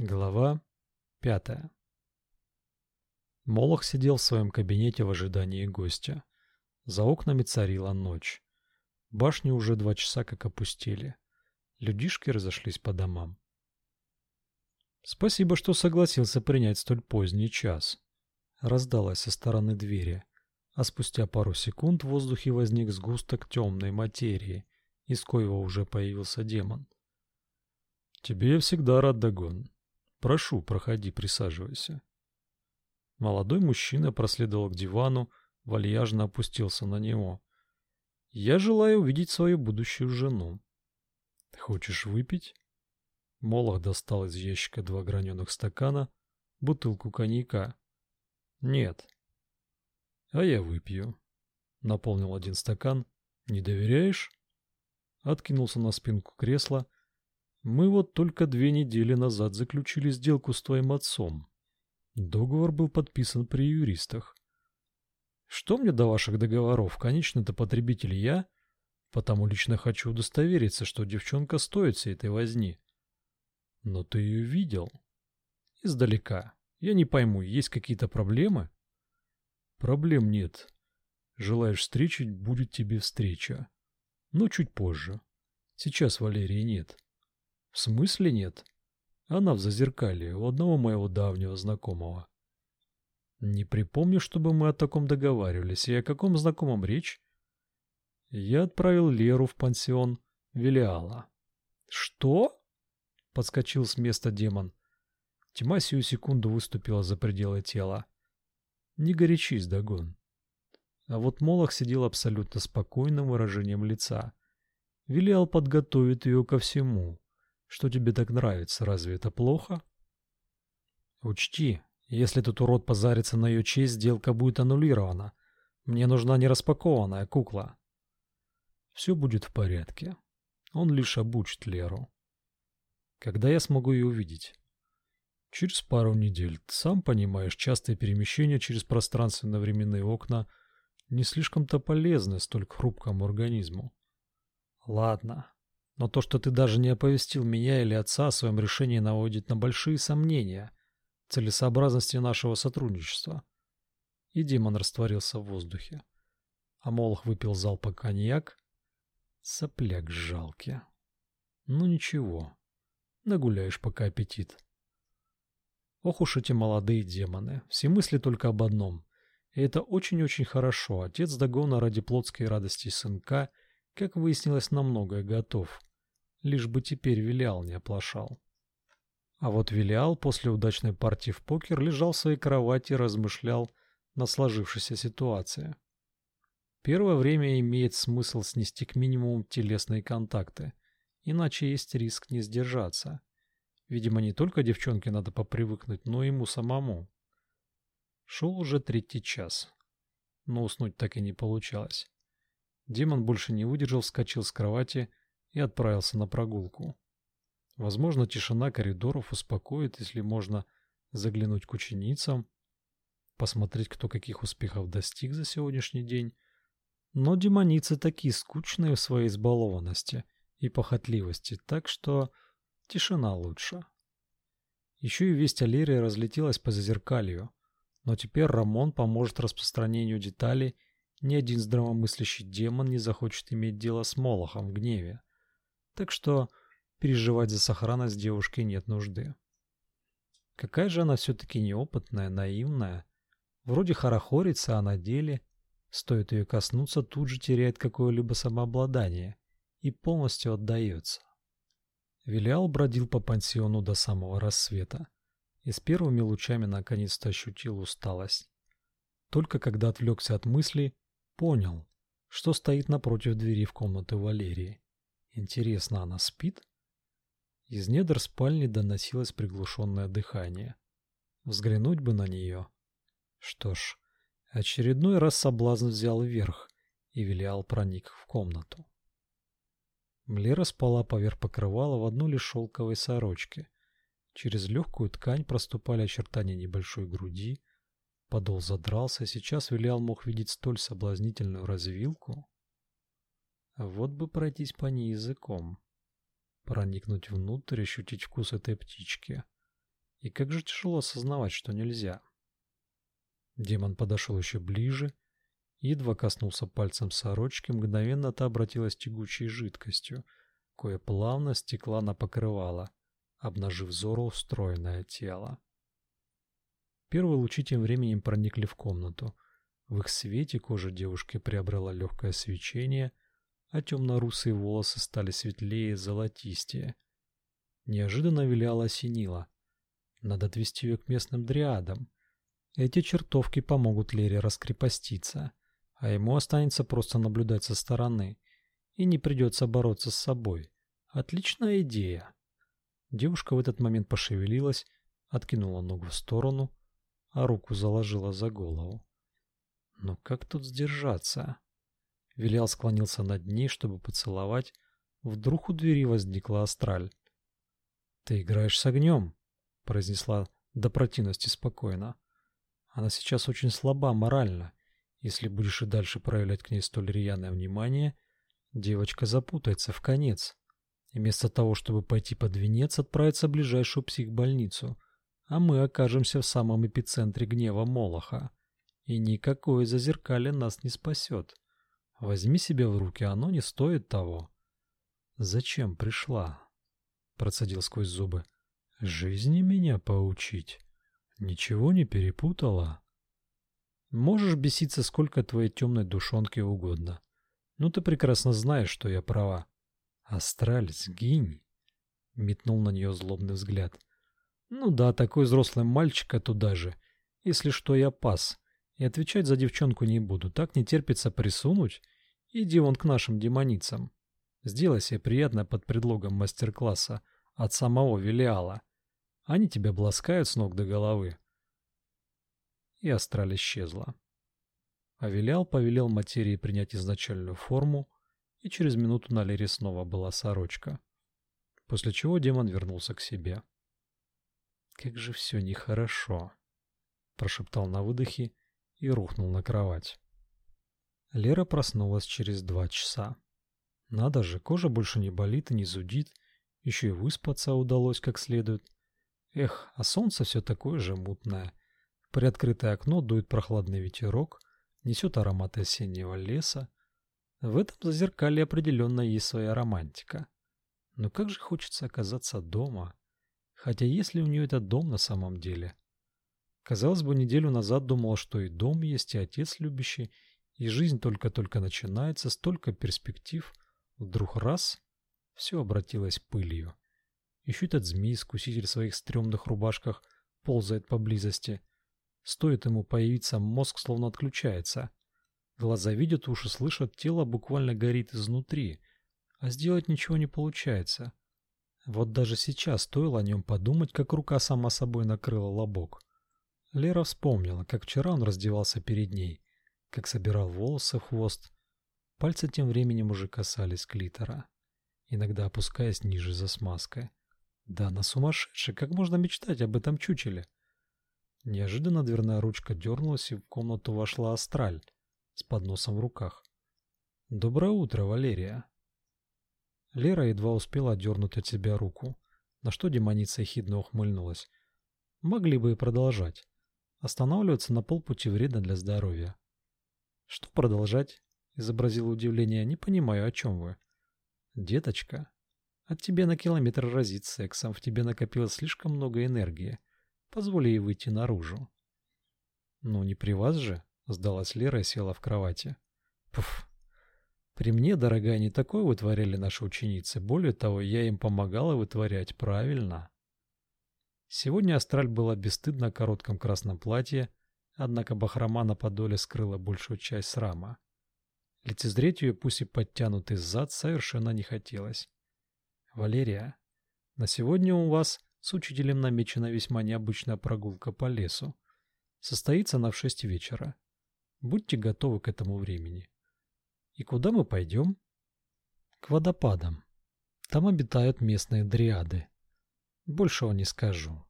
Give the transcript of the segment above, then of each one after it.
Глава пятая. Молох сидел в своем кабинете в ожидании гостя. За окнами царила ночь. Башни уже два часа как опустили. Людишки разошлись по домам. Спасибо, что согласился принять столь поздний час. Раздалось со стороны двери, а спустя пару секунд в воздухе возник сгусток темной материи, из коего уже появился демон. Тебе я всегда рад, Дагон. Прошу, проходи, присаживайся. Молодой мужчина проследовал к дивану, вальяжно опустился на него. Я желаю увидеть свою будущую жену. Хочешь выпить? Молох достал из ящика два граненых стакана, бутылку коньяка. Нет. А я выпью. Наполнил один стакан. Не доверяешь? Откинулся на спинку кресла мы вот только две недели назад заключили сделку с твоим отцом. Договор был подписан при юристах. Что мне до ваших договоров? Конечно-то потребитель я, потому лично хочу удостовериться, что девчонка стоит всей этой возни. Но ты ее видел? Издалека. Я не пойму, есть какие-то проблемы? Проблем нет. Желаешь встречи, будет тебе встреча. Но чуть позже. Сейчас Валерии нет. В смысле нет? Она в зазеркалье у одного моего давнего знакомого. Не припомню, чтобы мы о таком договаривались. И о каком знакомом речь? Я отправил Леру в пансион Велиала. Что? Подскочил с места демон. Тьма сию секунду выступила за пределы тела. Не горячись, Дагон. А вот Молох сидел абсолютно спокойным выражением лица. Велиал подготовит ее ко всему. Что тебе так нравится? Разве это плохо? Учти, если этот урод позарится на ее честь, сделка будет аннулирована. Мне нужна не распакованная кукла. Все будет в порядке. Он лишь обучит Леру. Когда я смогу ее увидеть? Через пару недель. Сам понимаешь, частые перемещения через пространственно-временные окна не слишком-то полезны столь хрупкому организму. Ладно, но то, что ты даже не оповестил меня или отца о своем решении, наводит на большие сомнения целесообразности нашего сотрудничества. И демон растворился в воздухе. А Молох выпил залпа коньяк. Сопляк жалкий. Ну ничего, нагуляешь пока аппетит. Ох уж эти молодые демоны, все мысли только об одном. И это очень-очень хорошо. Отец Дагона ради плотской радости сынка, как выяснилось, на многое готов лишь бы теперь Вилиал не оплошал. А вот Вилиал после удачной партии в покер лежал в своей кровати и размышлял на сложившейся ситуации. Первое время имеет смысл снести к минимуму телесные контакты, иначе есть риск не сдержаться. Видимо, не только девчонке надо попривыкнуть, но и ему самому. Шел уже третий час, но уснуть так и не получалось. Демон больше не выдержал, вскочил с кровати и отправился на прогулку. Возможно, тишина коридоров успокоит, если можно заглянуть к ученицам, посмотреть, кто каких успехов достиг за сегодняшний день. Но демоницы такие скучные в своей избалованности и похотливости, так что тишина лучше. Еще и весть о Лере разлетелась по зазеркалью, но теперь Рамон поможет распространению деталей, ни один здравомыслящий демон не захочет иметь дело с Молохом в гневе так что переживать за сохранность девушки нет нужды. Какая же она все-таки неопытная, наивная. Вроде хорохорится, а на деле, стоит ее коснуться, тут же теряет какое-либо самообладание и полностью отдается. Вилиал бродил по пансиону до самого рассвета и с первыми лучами наконец-то ощутил усталость. Только когда отвлекся от мыслей, понял, что стоит напротив двери в комнату Валерии. Интересно, она спит? Из недр спальни доносилось приглушенное дыхание. Взглянуть бы на нее. Что ж, очередной раз соблазн взял верх, и Велиал проник в комнату. Млера спала поверх покрывала в одной лишь шелковой сорочке. Через легкую ткань проступали очертания небольшой груди, подол задрался, сейчас Велиал мог видеть столь соблазнительную развилку. Вот бы пройтись по ней языком. Проникнуть внутрь, ощутить вкус этой птички. И как же тяжело осознавать, что нельзя. Демон подошел еще ближе, едва коснулся пальцем сорочки, мгновенно та обратилась тягучей жидкостью, кое плавно стекла на покрывало, обнажив взору устроенное тело. Первые лучи тем временем проникли в комнату. В их свете кожа девушки приобрела легкое свечение, а темно-русые волосы стали светлее золотистее. Неожиданно Виляла осенила. Надо отвести ее к местным дриадам. Эти чертовки помогут Лере раскрепоститься, а ему останется просто наблюдать со стороны, и не придется бороться с собой. Отличная идея. Девушка в этот момент пошевелилась, откинула ногу в сторону, а руку заложила за голову. Но как тут сдержаться? Вилял склонился над ней, чтобы поцеловать. Вдруг у двери возникла астраль. «Ты играешь с огнем», — произнесла до противности спокойно. «Она сейчас очень слаба морально. Если будешь и дальше проявлять к ней столь рьяное внимание, девочка запутается в конец. И вместо того, чтобы пойти под венец, отправится в ближайшую психбольницу, а мы окажемся в самом эпицентре гнева Молоха. И никакое зазеркалье нас не спасет. Возьми себя в руки, оно не стоит того. Зачем пришла? Процедил сквозь зубы. Жизни меня поучить. Ничего не перепутала. Можешь беситься сколько твоей темной душонке угодно. Ну ты прекрасно знаешь, что я права. Астраль, сгинь. Метнул на нее злобный взгляд. Ну да, такой взрослый мальчик, а туда же. Если что, я пас. И отвечать за девчонку не буду. Так не терпится присунуть. Иди вон к нашим демоницам. Сделай себе приятное под предлогом мастер-класса от самого Велиала. Они тебя бласкают с ног до головы. И астраль исчезла. А Велиал повелел материи принять изначальную форму, и через минуту на Лере снова была сорочка. После чего демон вернулся к себе. «Как же все нехорошо!» — прошептал на выдохе и рухнул на кровать. Лера проснулась через два часа. Надо же, кожа больше не болит и не зудит, еще и выспаться удалось как следует. Эх, а солнце все такое же мутное. Приоткрытое окно дует прохладный ветерок, несет аромат осеннего леса. В этом зазеркалье определенно есть своя романтика. Но как же хочется оказаться дома. Хотя если у нее этот дом на самом деле? Казалось бы, неделю назад думала, что и дом есть, и отец любящий, и жизнь только-только начинается, столько перспектив. Вдруг раз — все обратилось пылью. Еще этот змей-искуситель в своих стрёмных рубашках ползает поблизости. Стоит ему появиться, мозг словно отключается. Глаза видят, уши слышат, тело буквально горит изнутри, а сделать ничего не получается. Вот даже сейчас стоило о нем подумать, как рука сама собой накрыла лобок. Лера вспомнила, как вчера он раздевался перед ней, как собирал волосы в хвост. Пальцы тем временем уже касались клитора, иногда опускаясь ниже за смазкой. Да она сумасшедшая, как можно мечтать об этом чучеле? Неожиданно дверная ручка дернулась, и в комнату вошла Астраль с подносом в руках. «Доброе утро, Валерия!» Лера едва успела отдернуть от себя руку, на что демоница ехидно ухмыльнулась. Могли бы и продолжать. Останавливаться на полпути вредно для здоровья. Что продолжать? изобразил удивление. Не понимаю, о чем вы. Деточка, от тебя на километр разит сексом, в тебе накопилось слишком много энергии. Позволь ей выйти наружу. Ну не при вас же, сдалась Лера и села в кровати. Пф. При мне, дорогая, не такое вытворяли наши ученицы. Более того, я им помогала вытворять правильно. Сегодня Астраль была бесстыдна в коротком красном платье, однако бахрома на подоле скрыла большую часть срама. Лицезреть ее, пусть и подтянутый зад, совершенно не хотелось. «Валерия, на сегодня у вас с учителем намечена весьма необычная прогулка по лесу. Состоится она в шесть вечера. Будьте готовы к этому времени. И куда мы пойдем?» «К водопадам. Там обитают местные дриады. Большего не скажу.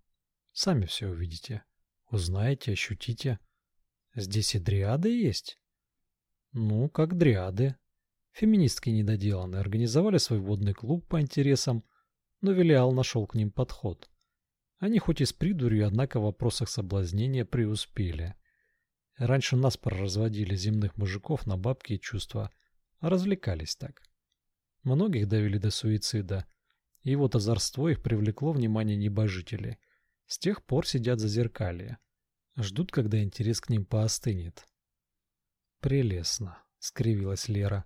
Сами все увидите. Узнаете, ощутите. Здесь и дриады есть? Ну, как дриады. Феминистки недоделанные организовали свой водный клуб по интересам, но Велиал нашел к ним подход. Они хоть и с придурью, однако в вопросах соблазнения преуспели. Раньше нас проразводили земных мужиков на бабки и чувства, а развлекались так. Многих довели до суицида, и вот озорство их привлекло внимание небожителей. С тех пор сидят за зеркалье. Ждут, когда интерес к ним поостынет. «Прелестно», — скривилась Лера.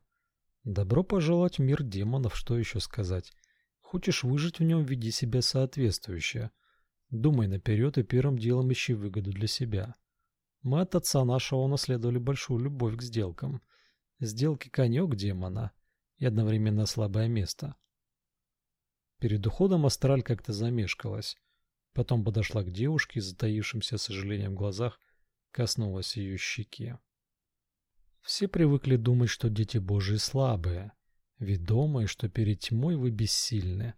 «Добро пожаловать в мир демонов, что еще сказать. Хочешь выжить в нем, веди себя соответствующе. Думай наперед и первым делом ищи выгоду для себя. Мы от отца нашего унаследовали большую любовь к сделкам. Сделки конек демона и одновременно слабое место. Перед уходом Астраль как-то замешкалась. Потом подошла к девушке и, затаившимся сожалением в глазах, коснулась ее щеки. Все привыкли думать, что дети Божии слабые, ведомые, что перед тьмой вы бессильны.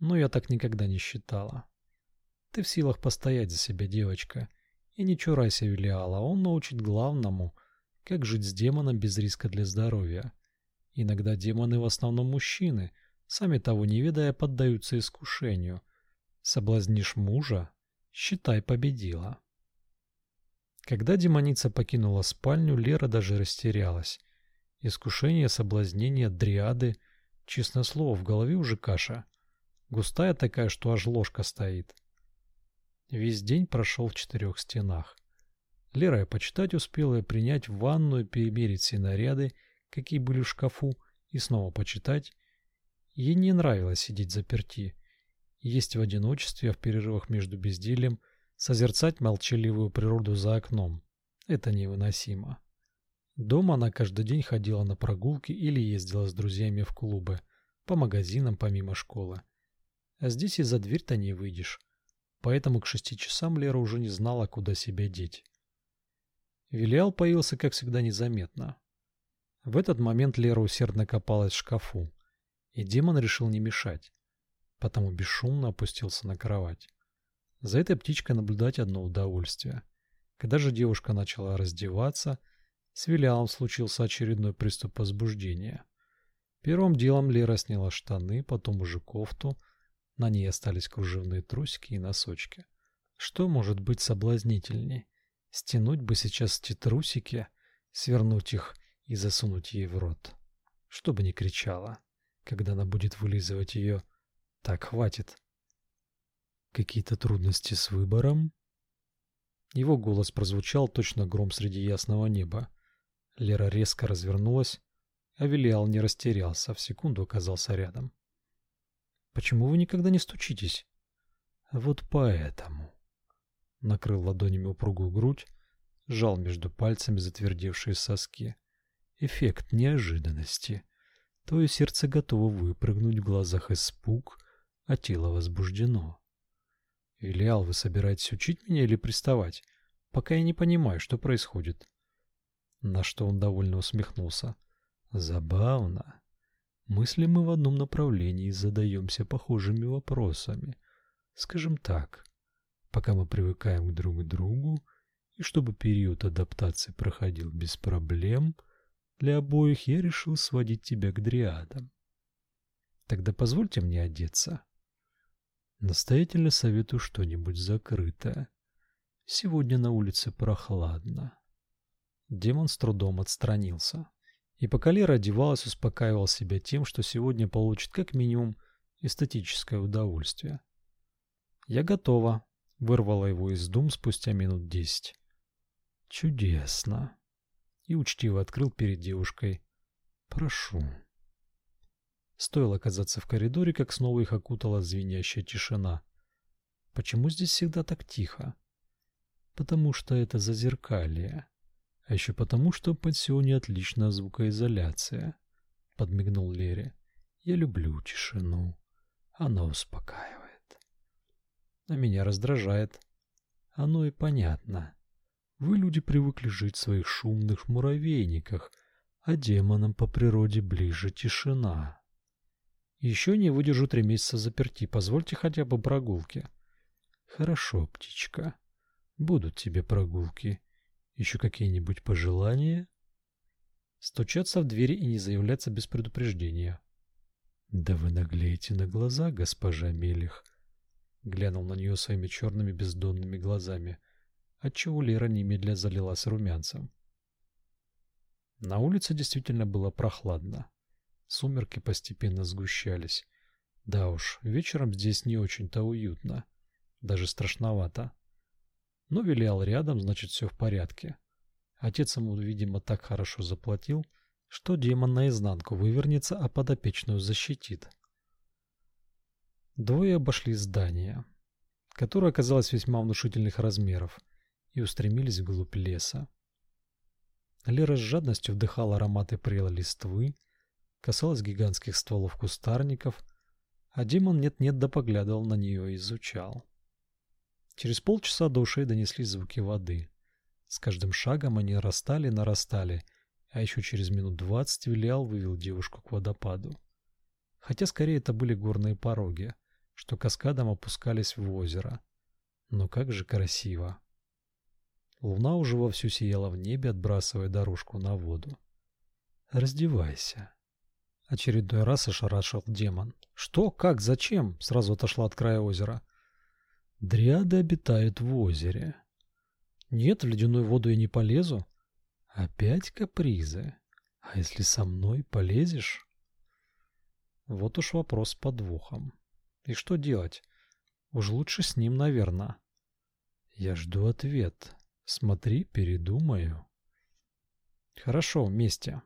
Но я так никогда не считала. Ты в силах постоять за себя, девочка, и не чурайся Велиала, он научит главному, как жить с демоном без риска для здоровья. Иногда демоны в основном мужчины, сами того не ведая, поддаются искушению. Соблазнишь мужа, считай, победила. Когда демоница покинула спальню, Лера даже растерялась. Искушение, соблазнение, дриады, честное слово, в голове уже каша. Густая такая, что аж ложка стоит. Весь день прошел в четырех стенах. Лера и почитать успела, и принять ванну, и перемерить все наряды, какие были в шкафу, и снова почитать. Ей не нравилось сидеть заперти, есть в одиночестве, в перерывах между бездельем созерцать молчаливую природу за окном. Это невыносимо. Дома она каждый день ходила на прогулки или ездила с друзьями в клубы, по магазинам помимо школы. А здесь и за дверь-то не выйдешь поэтому к шести часам Лера уже не знала, куда себя деть. Вилиал появился, как всегда, незаметно. В этот момент Лера усердно копалась в шкафу, и демон решил не мешать, потому бесшумно опустился на кровать. За этой птичкой наблюдать одно удовольствие. Когда же девушка начала раздеваться, с Вилиалом случился очередной приступ возбуждения. Первым делом Лера сняла штаны, потом уже кофту, на ней остались кружевные трусики и носочки. Что может быть соблазнительней? Стянуть бы сейчас эти трусики, свернуть их и засунуть ей в рот. Чтобы не кричала, когда она будет вылизывать ее. Так, хватит. Какие-то трудности с выбором? Его голос прозвучал точно гром среди ясного неба. Лера резко развернулась, а Велиал не растерялся, в секунду оказался рядом. Почему вы никогда не стучитесь? Вот поэтому. Накрыл ладонями упругую грудь, сжал между пальцами затвердевшие соски. Эффект неожиданности. Твое сердце готово выпрыгнуть, в глазах испуг, а тело возбуждено. Илиал, вы собираетесь учить меня или приставать? Пока я не понимаю, что происходит. На что он довольно усмехнулся. Забавно. Мыслим мы в одном направлении и задаемся похожими вопросами. Скажем так, пока мы привыкаем друг к другу, и чтобы период адаптации проходил без проблем, для обоих я решил сводить тебя к дриадам. Тогда позвольте мне одеться. Настоятельно советую что-нибудь закрытое. Сегодня на улице прохладно. Демон с трудом отстранился. И пока Лера одевалась, успокаивал себя тем, что сегодня получит как минимум эстетическое удовольствие. «Я готова», — вырвала его из дум спустя минут десять. «Чудесно!» И учтиво открыл перед девушкой. «Прошу». Стоило оказаться в коридоре, как снова их окутала звенящая тишина. Почему здесь всегда так тихо? Потому что это зазеркалье. А еще потому, что в пансионе отличная звукоизоляция. Подмигнул Лере. Я люблю тишину. Она успокаивает. А меня раздражает. Оно и понятно. Вы, люди, привыкли жить в своих шумных муравейниках, а демонам по природе ближе тишина. Еще не выдержу три месяца заперти, позвольте хотя бы прогулки. Хорошо, птичка, будут тебе прогулки. Еще какие-нибудь пожелания? Стучаться в двери и не заявляться без предупреждения. Да вы наглеете на глаза, госпожа Мелих. глянул на нее своими черными бездонными глазами, отчего Лера немедля залилась румянцем. На улице действительно было прохладно. Сумерки постепенно сгущались. Да уж, вечером здесь не очень-то уютно, даже страшновато. Но Вилиал рядом, значит, все в порядке. Отец ему, видимо, так хорошо заплатил, что демон наизнанку вывернется, а подопечную защитит. Двое обошли здание, которое оказалось весьма внушительных размеров, и устремились вглубь леса. Лера с жадностью вдыхала ароматы прелой листвы, касалась гигантских стволов кустарников, а демон нет-нет да поглядывал на нее и изучал. Через полчаса до ушей донеслись звуки воды. С каждым шагом они нарастали и нарастали, а еще через минут двадцать Вилиал вывел девушку к водопаду. Хотя скорее это были горные пороги, что каскадом опускались в озеро. Но как же красиво! Луна уже вовсю сияла в небе, отбрасывая дорожку на воду. «Раздевайся!» Очередной раз ошарашил демон. «Что? Как? Зачем?» Сразу отошла от края озера. «Дриады обитают в озере». «Нет, в ледяную воду я не полезу». «Опять капризы? А если со мной полезешь?» Вот уж вопрос с подвохом. И что делать? Уж лучше с ним, наверное. Я жду ответ. Смотри, передумаю. Хорошо, вместе.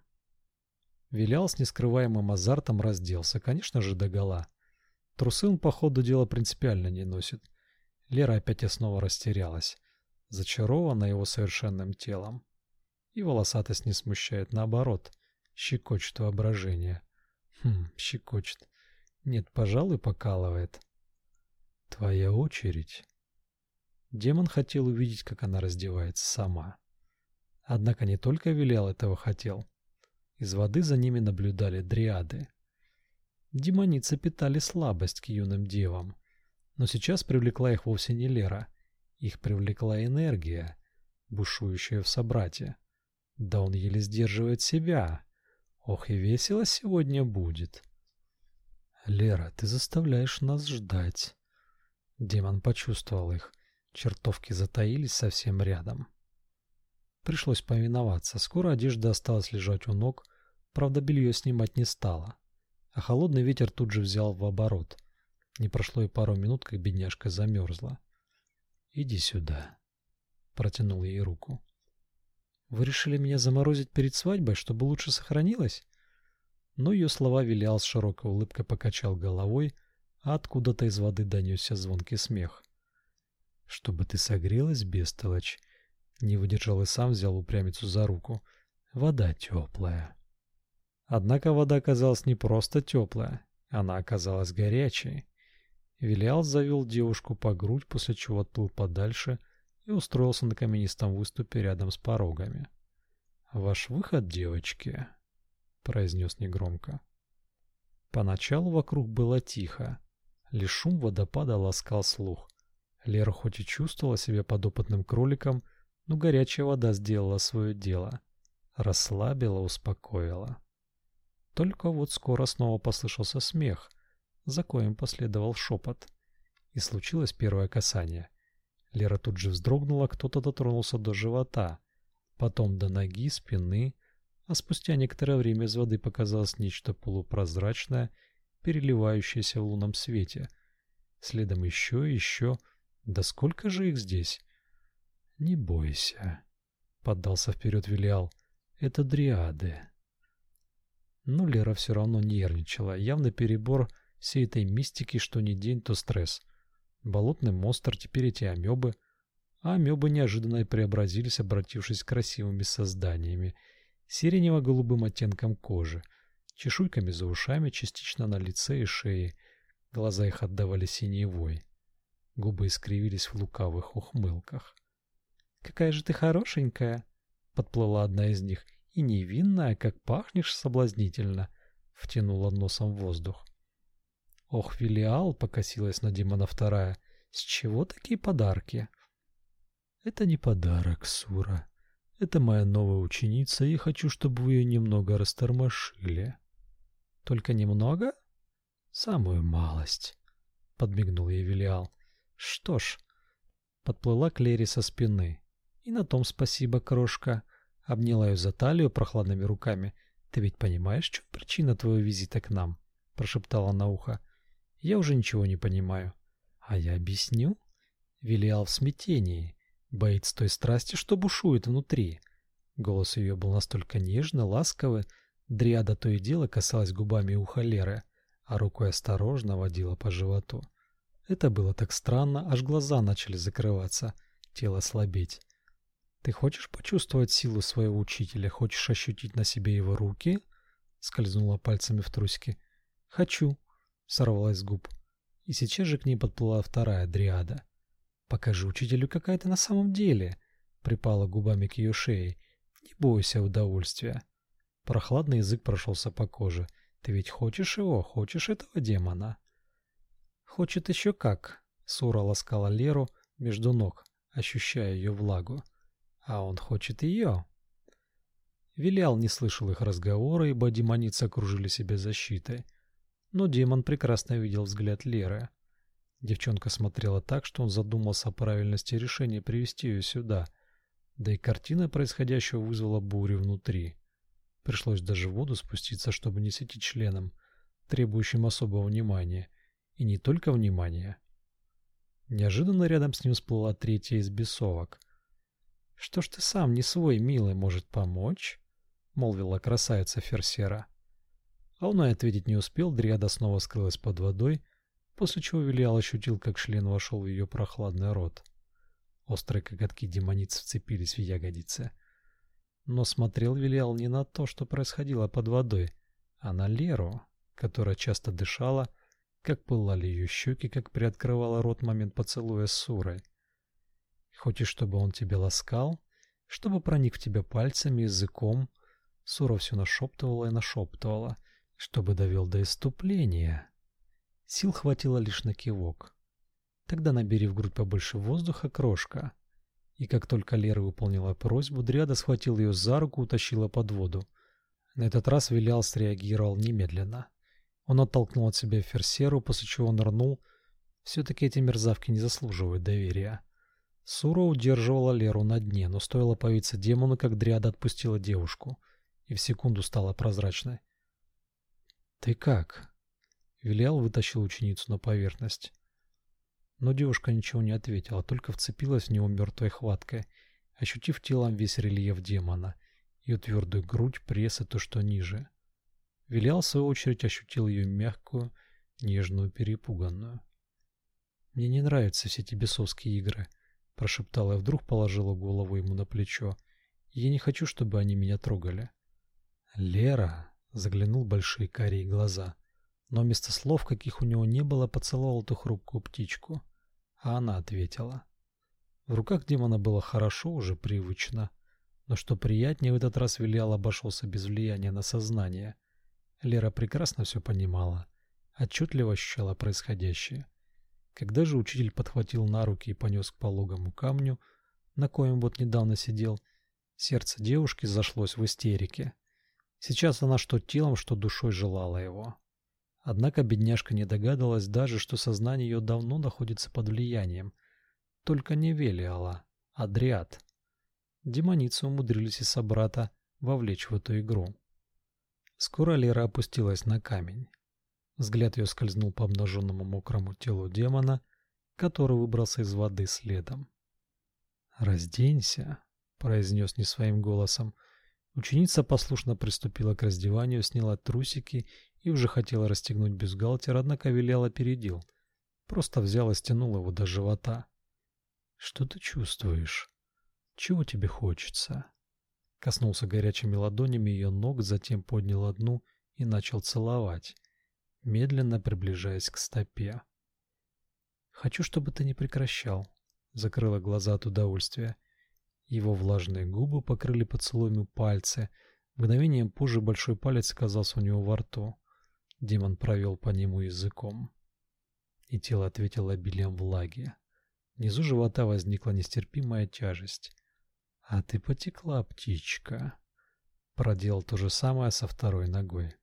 Вилял с нескрываемым азартом разделся, конечно же, догола. Трусы он, по ходу дела, принципиально не носит. Лера опять и снова растерялась, зачарована его совершенным телом. И волосатость не смущает, наоборот, щекочет воображение. Хм, щекочет. Нет, пожалуй, покалывает. Твоя очередь. Демон хотел увидеть, как она раздевается сама. Однако не только Вилял этого хотел. Из воды за ними наблюдали дриады. Демоницы питали слабость к юным девам, но сейчас привлекла их вовсе не Лера. Их привлекла энергия, бушующая в собрате. Да он еле сдерживает себя. Ох, и весело сегодня будет. Лера, ты заставляешь нас ждать. Демон почувствовал их. Чертовки затаились совсем рядом. Пришлось повиноваться. Скоро одежда осталась лежать у ног, правда белье снимать не стала. А холодный ветер тут же взял в оборот. Не прошло и пару минут, как бедняжка замерзла. «Иди сюда», — протянул ей руку. «Вы решили меня заморозить перед свадьбой, чтобы лучше сохранилось?» Но ее слова Вилиал с широкой улыбкой покачал головой, а откуда-то из воды донесся звонкий смех. «Чтобы ты согрелась, бестолочь, не выдержал и сам взял упрямицу за руку. Вода теплая. Однако вода оказалась не просто теплая, она оказалась горячей. Вилиал завел девушку по грудь, после чего отплыл подальше и устроился на каменистом выступе рядом с порогами. «Ваш выход, девочки», — произнес негромко. Поначалу вокруг было тихо. Лишь шум водопада ласкал слух. Лера хоть и чувствовала себя подопытным кроликом, — но горячая вода сделала свое дело. Расслабила, успокоила. Только вот скоро снова послышался смех, за коем последовал шепот. И случилось первое касание. Лера тут же вздрогнула, кто-то дотронулся до живота, потом до ноги, спины, а спустя некоторое время из воды показалось нечто полупрозрачное, переливающееся в лунном свете. Следом еще и еще. Да сколько же их здесь? «Не бойся», — поддался вперед Вилиал. «Это дриады». Но Лера все равно нервничала. Явно перебор всей этой мистики, что ни день, то стресс. Болотный монстр, теперь эти амебы. А амебы неожиданно преобразились, обратившись красивыми созданиями. Сиренево-голубым оттенком кожи, чешуйками за ушами, частично на лице и шее. Глаза их отдавали синевой. Губы искривились в лукавых ухмылках. «Какая же ты хорошенькая!» — подплыла одна из них. «И невинная, как пахнешь соблазнительно!» — втянула носом воздух. «Ох, Вилиал!» — покосилась на Димона вторая. «С чего такие подарки?» «Это не подарок, Сура. Это моя новая ученица, и хочу, чтобы вы ее немного растормошили». «Только немного?» «Самую малость», — подмигнул ей Вилиал. Что ж, подплыла к Лере со спины. И на том спасибо, крошка. Обняла ее за талию прохладными руками. Ты ведь понимаешь, чем причина твоего визита к нам? Прошептала на ухо. Я уже ничего не понимаю. А я объясню. Вилиал в смятении. Боится той страсти, что бушует внутри. Голос ее был настолько нежный, ласковый. Дриада то и дело касалась губами уха Леры, а рукой осторожно водила по животу. Это было так странно, аж глаза начали закрываться, тело слабеть. Ты хочешь почувствовать силу своего учителя, хочешь ощутить на себе его руки? Скользнула пальцами в трусики. Хочу, сорвалась с губ. И сейчас же к ней подплыла вторая дриада. Покажи учителю, какая ты на самом деле, припала губами к ее шее. Не бойся удовольствия. Прохладный язык прошелся по коже. Ты ведь хочешь его, хочешь этого демона? Хочет еще как. Сура ласкала Леру между ног, ощущая ее влагу. А он хочет ее. Вилял не слышал их разговора, ибо демоницы окружили себя защитой. Но демон прекрасно видел взгляд Леры. Девчонка смотрела так, что он задумался о правильности решения привести ее сюда. Да и картина происходящего вызвала бурю внутри. Пришлось даже в воду спуститься, чтобы не светить членом, требующим особого внимания. И не только внимания. Неожиданно рядом с ним всплыла третья из бесовок. «Что ж ты сам не свой, милый, может помочь?» — молвила красавица Ферсера. А он и ответить не успел, дриада снова скрылась под водой, после чего Вилиал ощутил, как член вошел в ее прохладный рот. Острые коготки демониц вцепились в ягодицы. Но смотрел Вилиал не на то, что происходило под водой, а на Леру, которая часто дышала, как пылали ее щеки, как приоткрывала рот момент поцелуя с Сурой. Хочешь, чтобы он тебя ласкал, чтобы проник в тебя пальцами, языком? Сура все нашептывала и нашептывала, чтобы довел до иступления. Сил хватило лишь на кивок. Тогда набери в грудь побольше воздуха, крошка. И как только Лера выполнила просьбу, Дриада схватил ее за руку и утащила под воду. На этот раз Вилял среагировал немедленно. Он оттолкнул от себя Ферсеру, после чего нырнул. Все-таки эти мерзавки не заслуживают доверия. Сура удерживала Леру на дне, но стоило появиться демону, как Дриада отпустила девушку, и в секунду стала прозрачной. «Ты как?» Вилиал вытащил ученицу на поверхность. Но девушка ничего не ответила, только вцепилась в него мертвой хваткой, ощутив телом весь рельеф демона, ее твердую грудь, пресс и то, что ниже. Вилял, в свою очередь, ощутил ее мягкую, нежную, перепуганную. «Мне не нравятся все эти бесовские игры», — прошептала и вдруг положила голову ему на плечо. «Я не хочу, чтобы они меня трогали». «Лера!» — заглянул большие карие глаза. Но вместо слов, каких у него не было, поцеловал эту хрупкую птичку. А она ответила. В руках демона было хорошо, уже привычно. Но что приятнее, в этот раз Вилиал обошелся без влияния на сознание — Лера прекрасно все понимала, отчетливо ощущала происходящее. Когда же учитель подхватил на руки и понес к пологому камню, на коем вот недавно сидел, сердце девушки зашлось в истерике. Сейчас она что телом, что душой желала его. Однако бедняжка не догадывалась даже, что сознание ее давно находится под влиянием. Только не Велиала, а Дриад. Демоницы умудрились и собрата вовлечь в эту игру. Скоро Лера опустилась на камень. Взгляд ее скользнул по обнаженному мокрому телу демона, который выбрался из воды следом. «Разденься», — произнес не своим голосом. Ученица послушно приступила к раздеванию, сняла трусики и уже хотела расстегнуть бюстгальтер, однако Вилял опередил. Просто взял и стянул его до живота. «Что ты чувствуешь? Чего тебе хочется?» Коснулся горячими ладонями ее ног, затем поднял одну и начал целовать, медленно приближаясь к стопе. «Хочу, чтобы ты не прекращал», — закрыла глаза от удовольствия. Его влажные губы покрыли поцелуями пальцы. Мгновением позже большой палец оказался у него во рту. Демон провел по нему языком. И тело ответило обилием влаги. Внизу живота возникла нестерпимая тяжесть. А ты потекла, птичка. Проделал то же самое со второй ногой.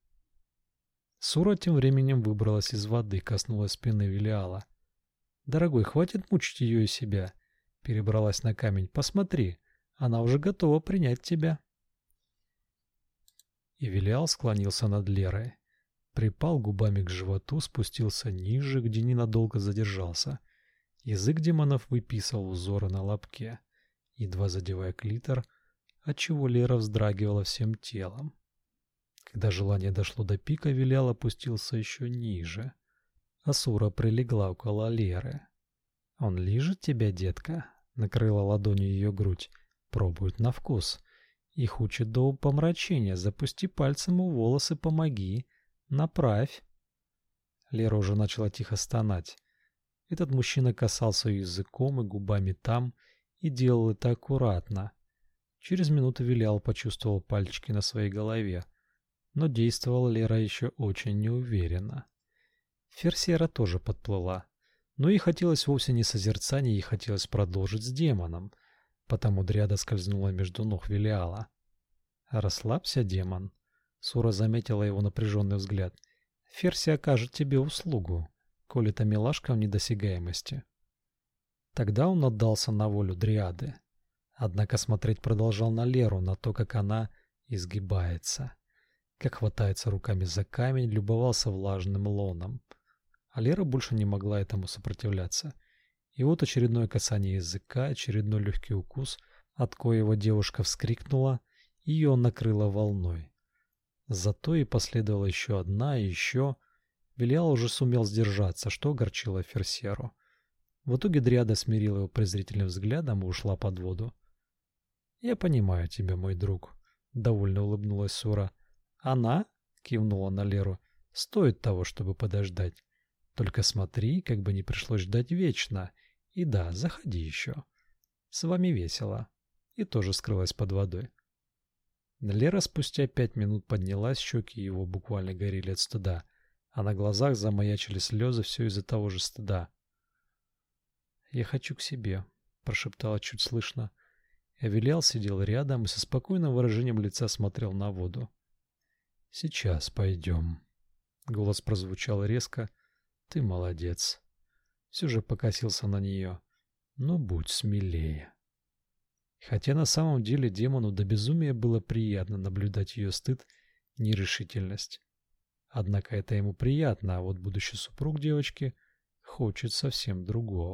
Сура тем временем выбралась из воды, коснулась спины Велиала. Дорогой, хватит мучить ее и себя. Перебралась на камень. Посмотри, она уже готова принять тебя. И Велиал склонился над Лерой. Припал губами к животу, спустился ниже, где ненадолго задержался. Язык демонов выписывал узоры на лобке, едва задевая клитор, отчего Лера вздрагивала всем телом. Когда желание дошло до пика, Вилял опустился еще ниже. Асура прилегла около Леры. «Он лижет тебя, детка?» — накрыла ладонью ее грудь. «Пробует на вкус. Их учат до помрачения. Запусти пальцем у волосы, помоги. Направь». Лера уже начала тихо стонать. Этот мужчина касался ее языком и губами там и делал это аккуратно. Через минуту Вилял почувствовал пальчики на своей голове, но действовала Лера еще очень неуверенно. Ферсера тоже подплыла, но ей хотелось вовсе не созерцания, ей хотелось продолжить с демоном, потому дряда скользнула между ног Велиала. «Расслабься, демон», — Сура заметила его напряженный взгляд. «Ферси окажет тебе услугу, коли та милашка в недосягаемости». Тогда он отдался на волю дриады. Однако смотреть продолжал на Леру, на то, как она изгибается, как хватается руками за камень, любовался влажным лоном. А Лера больше не могла этому сопротивляться. И вот очередное касание языка, очередной легкий укус, от коего девушка вскрикнула, и ее накрыло волной. Зато и последовала еще одна, и еще... Белиал уже сумел сдержаться, что огорчило Ферсеру. В итоге Дриада смирила его презрительным взглядом и ушла под воду. «Я понимаю тебя, мой друг», — довольно улыбнулась Сура. «Она?» — кивнула на Леру. «Стоит того, чтобы подождать. Только смотри, как бы не пришлось ждать вечно. И да, заходи еще. С вами весело. И тоже скрылась под водой. Лера спустя пять минут поднялась, щеки его буквально горели от стыда, а на глазах замаячили слезы все из-за того же стыда. «Я хочу к себе», — прошептала чуть слышно. Эвелиал сидел рядом и со спокойным выражением лица смотрел на воду. «Сейчас пойдем». Голос прозвучал резко, — ты молодец. Все же покосился на нее. Ну, будь смелее. Хотя на самом деле демону до безумия было приятно наблюдать ее стыд, нерешительность. Однако это ему приятно, а вот будущий супруг девочки хочет совсем другого.